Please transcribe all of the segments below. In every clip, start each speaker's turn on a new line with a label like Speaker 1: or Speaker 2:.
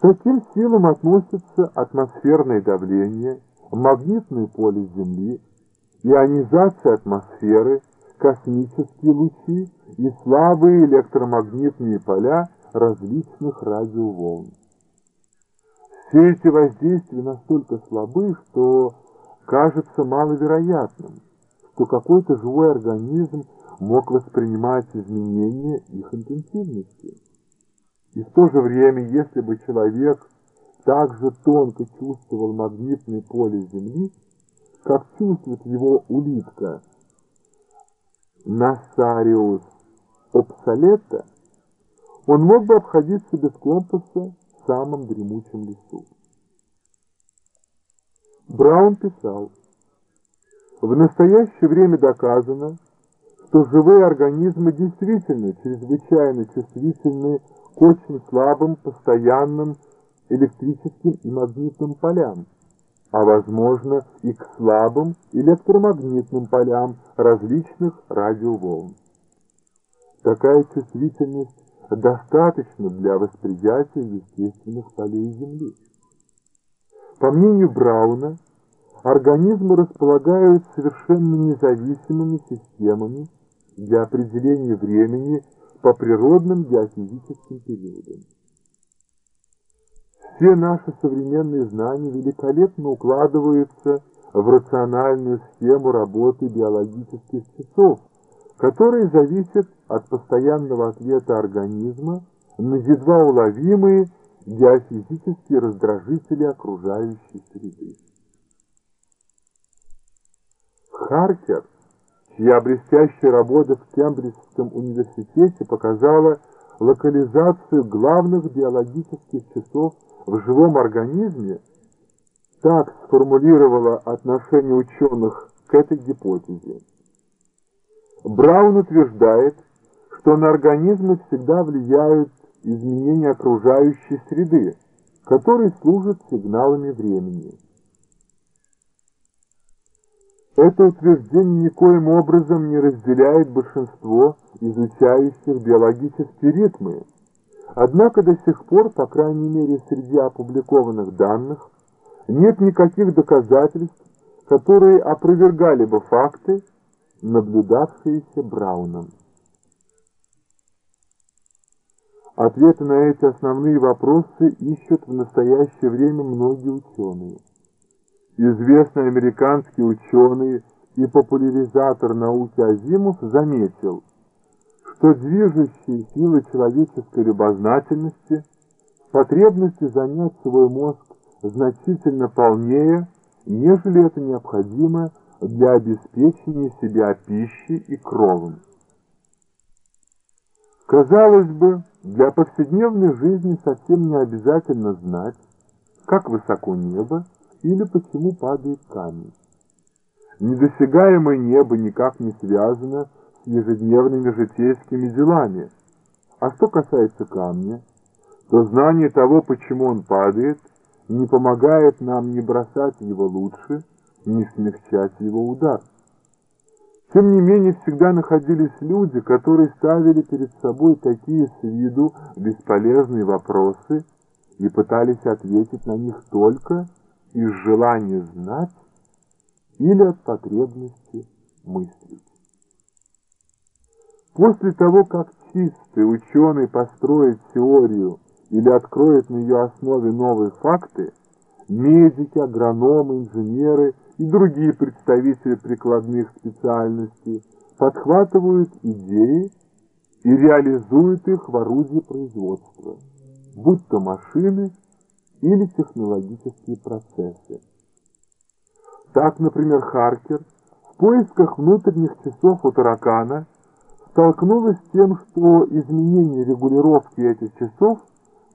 Speaker 1: Таким силам относятся атмосферное давление, магнитное поле Земли, ионизация атмосферы, космические лучи и слабые электромагнитные поля различных радиоволн. Все эти воздействия настолько слабы, что кажется маловероятным, что какой-то живой организм мог воспринимать изменения их интенсивности. И в то же время, если бы человек так же тонко чувствовал магнитное поле Земли, как чувствует его улитка Нассариус обсолета, он мог бы обходиться без компаса в самом дремучем лесу. Браун писал, «В настоящее время доказано, что живые организмы действительно чрезвычайно чувствительны очень слабым постоянным электрическим и магнитным полям, а возможно и к слабым электромагнитным полям различных радиоволн. Такая чувствительность достаточна для восприятия естественных полей Земли. По мнению Брауна, организмы располагают совершенно независимыми системами для определения времени по природным геофизическим периодам. Все наши современные знания великолепно укладываются в рациональную схему работы биологических часов, которые зависят от постоянного ответа организма на едва уловимые геофизические раздражители окружающей среды. Харкер, чья блестящая работа в Кембриджском университете показала локализацию главных биологических часов в живом организме, так сформулировала отношение ученых к этой гипотезе. Браун утверждает, что на организмы всегда влияют изменения окружающей среды, которые служат сигналами времени. Это утверждение никоим образом не разделяет большинство изучающих биологические ритмы, однако до сих пор, по крайней мере среди опубликованных данных, нет никаких доказательств, которые опровергали бы факты, наблюдавшиеся Брауном. Ответы на эти основные вопросы ищут в настоящее время многие ученые. Известный американский ученый и популяризатор науки Азимов заметил, что движущие силы человеческой любознательности, потребности занять свой мозг значительно полнее, нежели это необходимо для обеспечения себя пищей и кровом. Казалось бы, для повседневной жизни совсем не обязательно знать, как высоко небо или почему падает камень. Недосягаемое небо никак не связано с ежедневными житейскими делами. А что касается камня, то знание того, почему он падает, не помогает нам не бросать его лучше, не смягчать его удар. Тем не менее, всегда находились люди, которые ставили перед собой такие с виду бесполезные вопросы и пытались ответить на них только из желания знать или от потребности мыслить. После того, как чистый ученый построит теорию или откроет на ее основе новые факты, медики, агрономы, инженеры и другие представители прикладных специальностей подхватывают идеи и реализуют их в орудии производства, будь то машины или технологические процессы. Так, например, Харкер в поисках внутренних часов у таракана столкнулась с тем, что изменение регулировки этих часов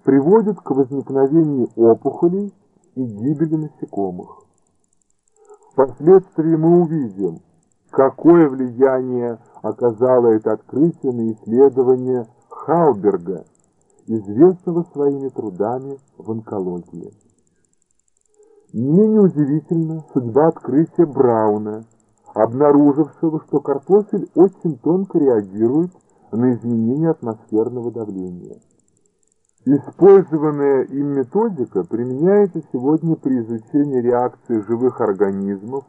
Speaker 1: приводит к возникновению опухолей и гибели насекомых. Впоследствии мы увидим, какое влияние оказало это открытие на исследование Халберга, известного своими трудами в онкологии. Не удивительно судьба открытия Брауна, обнаружившего, что картофель очень тонко реагирует на изменение атмосферного давления. Использованная им методика применяется сегодня при изучении реакции живых организмов